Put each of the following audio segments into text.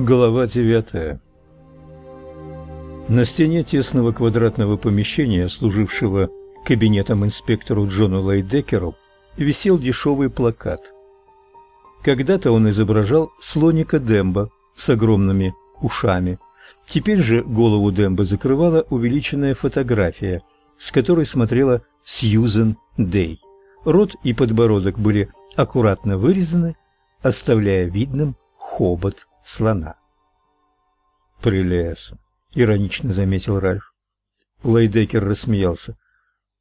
Глава девятая. На стене тесного квадратного помещения, служившего кабинетом инспектору Джону Лейдекеру, висел дешевый плакат. Когда-то он изображал слоника Демба с огромными ушами. Теперь же голову Демба закрывала увеличенная фотография, с которой смотрела Сьюзен Дей. Рот и подбородок были аккуратно вырезаны, оставляя видным хобот слона. «Прелестно!» — иронично заметил Ральф. Лейдекер рассмеялся.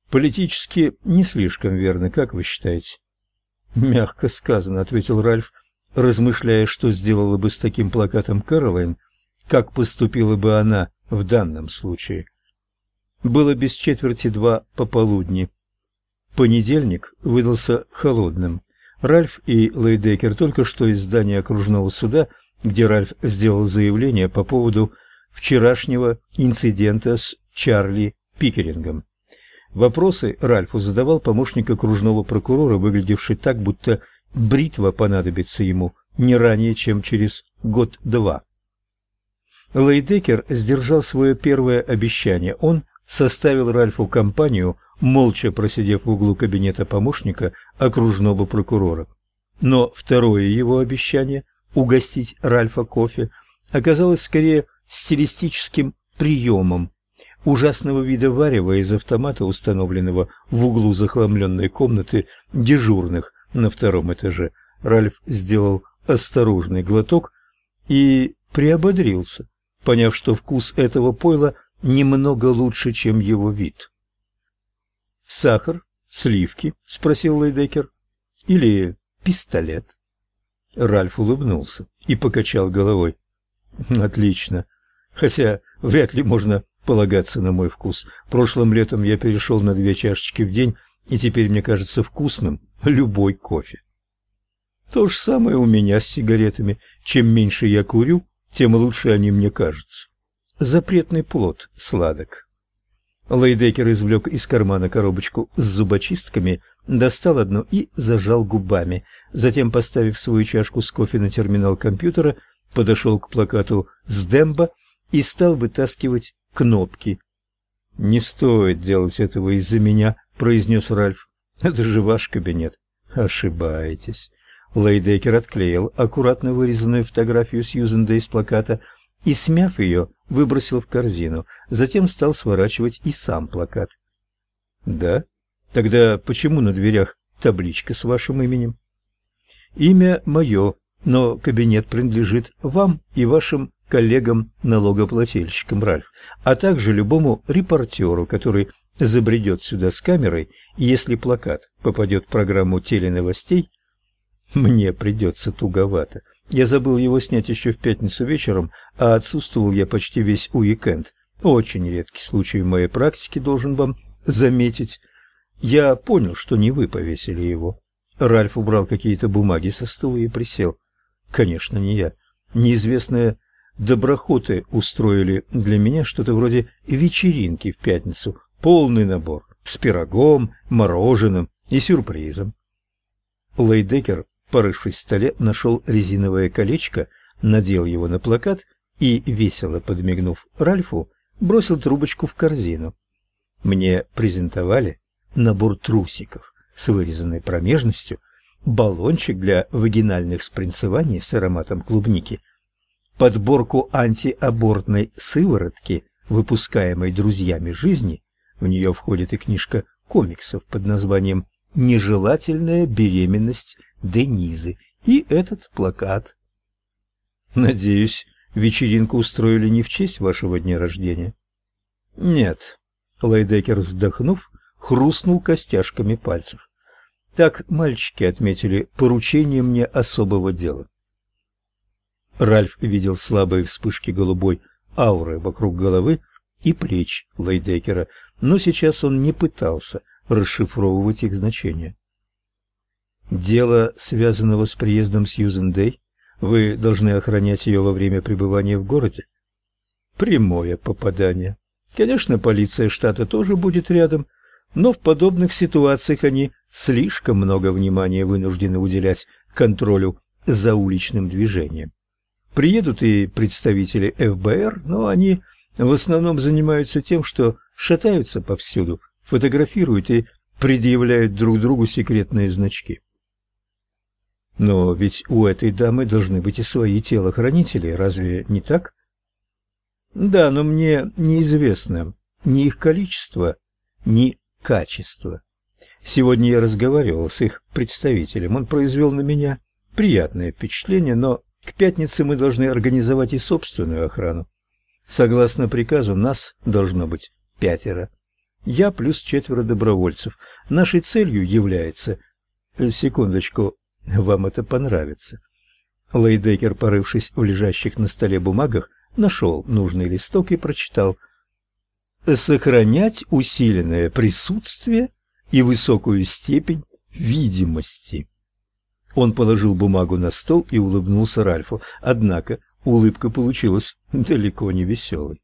«Политически не слишком верно, как вы считаете?» «Мягко сказано», — ответил Ральф, размышляя, что сделала бы с таким плакатом Кэролайн, как поступила бы она в данном случае. Было без четверти два пополудни. Понедельник выдался холодным. Ральф и Лейдекер только что из здания окружного суда, где Ральф сделал заявление по поводу вчерашнего инцидента с Чарли Пикерингом. Вопросы Ральфу задавал помощник окружного прокурора, выглядевший так, будто бритва понадобится ему не ранее, чем через год-два. Лейдекер сдержал свое первое обещание. Он составил Ральфу компанию молча просидев в углу кабинета помощника окружного прокурора. Но второе его обещание угостить Ральфа кофе оказалось скорее стилистическим приемом. Ужасного вида варева из автомата, установленного в углу захламленной комнаты дежурных на втором этаже, Ральф сделал осторожный глоток и приободрился, поняв, что вкус этого пойла немного лучше, чем его вид. Сахар, сливки, спросил Лейдекер. Или пистолет? Ральф улыбнулся и покачал головой. Отлично. Хотя вряд ли можно полагаться на мой вкус. Прошлым летом я перешел на две чашечки в день, и теперь мне кажется вкусным любой кофе. То же самое у меня с сигаретами. Чем меньше я курю, тем лучше они мне кажутся. Запретный плод сладок. Лейдекер извлек из кармана коробочку с зубочистками, достал одну и зажал губами. Затем, поставив свою чашку с кофе на терминал компьютера, подошел к плакату с Дембо и стал вытаскивать кнопки. «Не стоит делать этого из-за меня», — произнес Ральф. «Это же ваш кабинет». «Ошибаетесь». Лейдекер отклеил аккуратно вырезанную фотографию Сьюзен Дэй с плаката и, смяв ее, выбросил в корзину, затем стал сворачивать и сам плакат. Да? Тогда почему на дверях табличка с вашим именем? Имя мое, но кабинет принадлежит вам и вашим коллегам-налогоплательщикам, Ральф, а также любому репортеру, который забредет сюда с камерой, и если плакат попадет в программу теленовостей, мне придется туговато. Я забыл его снять еще в пятницу вечером, а отсутствовал я почти весь уикенд. Очень редкий случай в моей практике, должен вам заметить. Я понял, что не вы повесили его. Ральф убрал какие-то бумаги со стула и присел. Конечно, не я. Неизвестные доброхоты устроили для меня что-то вроде вечеринки в пятницу. Полный набор. С пирогом, мороженым и сюрпризом. Лейдекер порывшись в столе, нашел резиновое колечко, надел его на плакат и, весело подмигнув Ральфу, бросил трубочку в корзину. Мне презентовали набор трусиков с вырезанной промежностью, баллончик для вагинальных спринцеваний с ароматом клубники, подборку антиабортной сыворотки, выпускаемой друзьями жизни, в нее входит и книжка комиксов под названием «Нежелательная беременность Денизы и этот плакат. Надеюсь, вечеринку устроили не в честь вашего дня рождения. Нет. Лайдекер, вздохнув, хрустнул костяшками пальцев. Так мальчики отметили поручение мне особого дела. Ральф видел слабые вспышки голубой ауры вокруг головы и плеч Лейдекера, но сейчас он не пытался расшифровывать их значение. Дело, связанного с приездом Сьюзен Дэй, вы должны охранять ее во время пребывания в городе. Прямое попадание. Конечно, полиция штата тоже будет рядом, но в подобных ситуациях они слишком много внимания вынуждены уделять контролю за уличным движением. Приедут и представители ФБР, но они в основном занимаются тем, что шатаются повсюду, фотографируют и предъявляют друг другу секретные значки. Но ведь у этой дамы должны быть и свои телохранители, разве не так? Да, но мне неизвестно ни их количество, ни качество. Сегодня я разговаривал с их представителем. Он произвел на меня приятное впечатление, но к пятнице мы должны организовать и собственную охрану. Согласно приказу, нас должно быть пятеро. Я плюс четверо добровольцев. Нашей целью является... Э, секундочку, вам это понравится. Лейдекер, порывшись в лежащих на столе бумагах, нашел нужный листок и прочитал «Сохранять усиленное присутствие и высокую степень видимости». Он положил бумагу на стол и улыбнулся Ральфу, однако улыбка получилась далеко не веселой.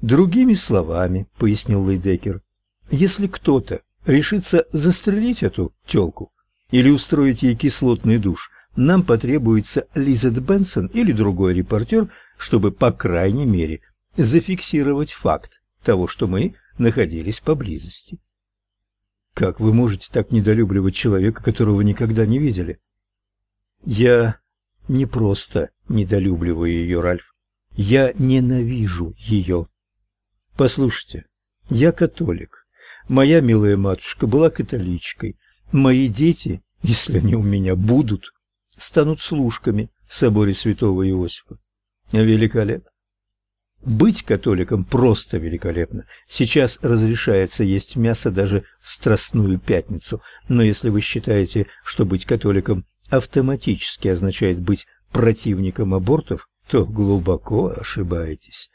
Другими словами, пояснил Лейдекер, если кто-то решится застрелить эту тёлку или устроить ей кислотный душ, нам потребуется Лизет Бенсон или другой репортер, чтобы, по крайней мере, зафиксировать факт того, что мы находились поблизости. Как вы можете так недолюбливать человека, которого никогда не видели? Я не просто недолюбливаю ее, Ральф. Я ненавижу ее. Послушайте, я католик. Моя милая матушка была католичкой. Мои дети, если они у меня будут, станут служками в соборе Святого Иосифа. Великолепно. Быть католиком просто великолепно. Сейчас разрешается есть мясо даже в Страстную пятницу, но если вы считаете, что быть католиком автоматически означает быть противником абортов, то глубоко ошибаетесь.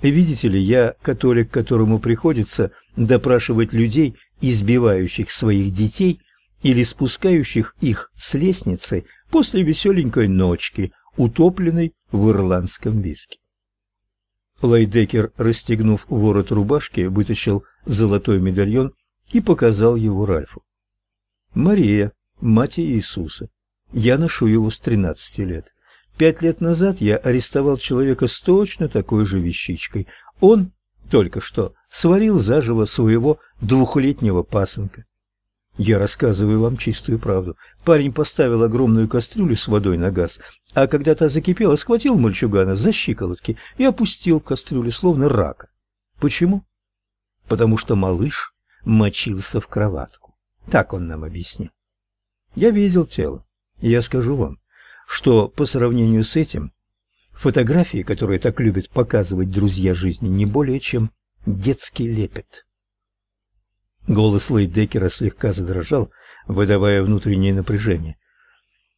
Видите ли, я католик, которому приходится допрашивать людей, избивающих своих детей или спускающих их с лестницы после веселенькой ночки, утопленной в ирландском виске. Лайдекер, расстегнув ворот рубашки, вытащил золотой медальон и показал его Ральфу. Мария, мать Иисуса. Я ношу его с тринадцати лет. Пять лет назад я арестовал человека с точно такой же вещичкой. Он только что сварил заживо своего двухлетнего пасынка. Я рассказываю вам чистую правду. Парень поставил огромную кастрюлю с водой на газ, а когда та закипела, схватил мальчугана за щиколотки и опустил в кастрюлю, словно рака. Почему? Потому что малыш мочился в кроватку. Так он нам объяснил. Я видел тело. Я скажу вам, что по сравнению с этим фотографии, которые так любят показывать друзья жизни, не более чем детский лепет. Голос Лейдекера слегка задрожал, выдавая внутреннее напряжение.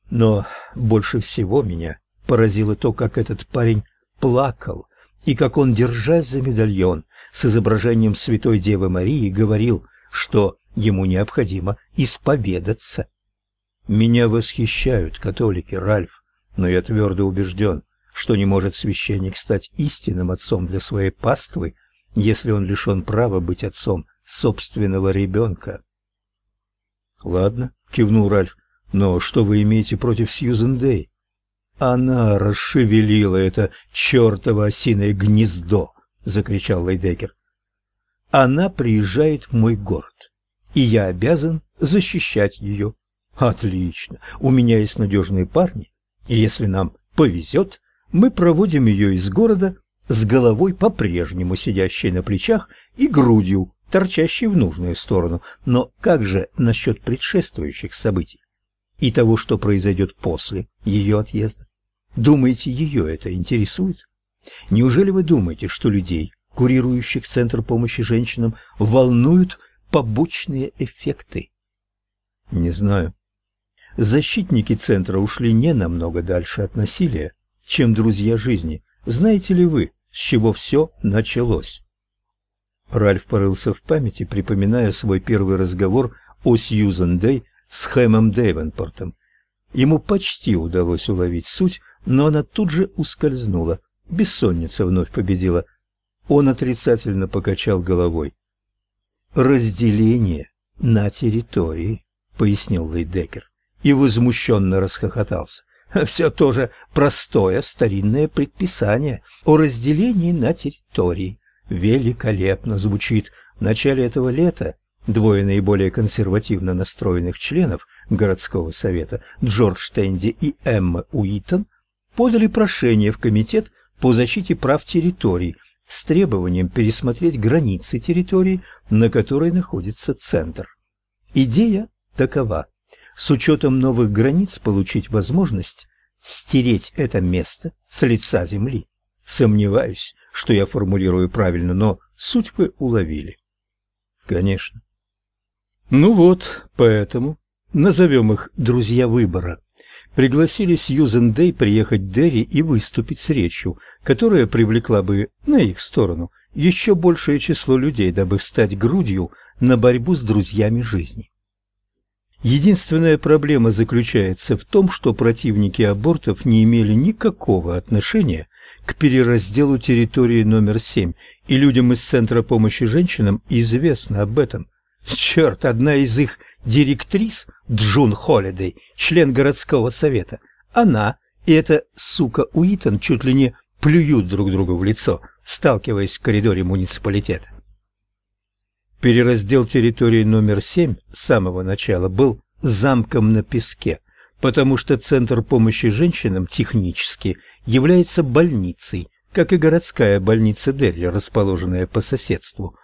Но больше всего меня поразило то, как этот парень плакал, и как он, держась за медальон с изображением Святой Девы Марии, говорил, что ему необходимо исповедаться. Меня восхищают католики, Ральф, но я твердо убежден, что не может священник стать истинным отцом для своей паствы, если он лишен права быть отцом собственного ребенка. Ладно, кивнул Ральф. Но что вы имеете против Сьюзен Дэй? Она расшевелила это чертово осиное гнездо, закричал Лейдекер. Она приезжает в мой город, и я обязан защищать ее. Отлично. У меня есть надежные парни, и если нам повезет, мы проводим ее из города с головой по-прежнему сидящей на плечах и грудью торчащий в нужную сторону. Но как же насчет предшествующих событий и того, что произойдет после ее отъезда? Думаете, ее это интересует? Неужели вы думаете, что людей, курирующих Центр помощи женщинам, волнуют побочные эффекты? Не знаю. Защитники Центра ушли не намного дальше от насилия, чем друзья жизни. Знаете ли вы, с чего все началось? Ральф порылся в памяти, припоминая свой первый разговор о Сьюзен Дэй с Хэмом Дэйвенпортом. Ему почти удалось уловить суть, но она тут же ускользнула. Бессонница вновь победила. Он отрицательно покачал головой. «Разделение на территории», — пояснил Лейдекер и возмущенно расхохотался. Все тоже простое старинное предписание о разделении на территории. Великолепно звучит в начале этого лета двое наиболее консервативно настроенных членов городского совета, Джордж Тенди и Эмма Уитон, подали прошение в комитет по защите прав территорий с требованием пересмотреть границы территории, на которой находится центр. Идея такова: с учетом новых границ получить возможность стереть это место с лица земли. Сомневаюсь, что я формулирую правильно, но суть вы уловили. Конечно. Ну вот, поэтому назовем их друзья выбора. Пригласили Сьюзен Дэй приехать Дерри и выступить с речью, которая привлекла бы на их сторону еще большее число людей, дабы встать грудью на борьбу с друзьями жизни. Единственная проблема заключается в том, что противники абортов не имели никакого отношения к переразделу территории номер 7, и людям из Центра помощи женщинам известно об этом. Черт, одна из их директрис, Джун Холидей, член городского совета, она и эта сука Уитон чуть ли не плюют друг другу в лицо, сталкиваясь в коридоре муниципалитета. Перераздел территории номер 7 с самого начала был замком на песке, потому что Центр помощи женщинам технически является больницей, как и городская больница Дерри, расположенная по соседству.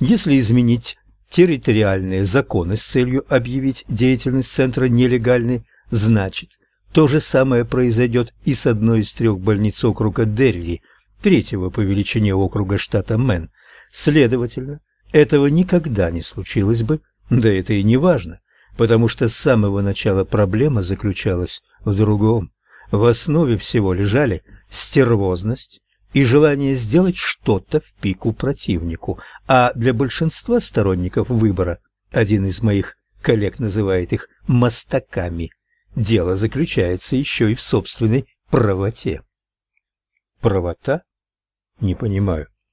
Если изменить территориальные законы с целью объявить деятельность центра нелегальной, значит, то же самое произойдет и с одной из трех больниц округа Дерри, третьего по величине округа штата Мэн. Следовательно, этого никогда не случилось бы, да это и не важно, потому что с самого начала проблема заключалась в другом. В основе всего лежали стервозность и желание сделать что-то в пику противнику, а для большинства сторонников выбора, один из моих коллег называет их «мостаками», дело заключается еще и в собственной правоте. Правота? Не понимаю.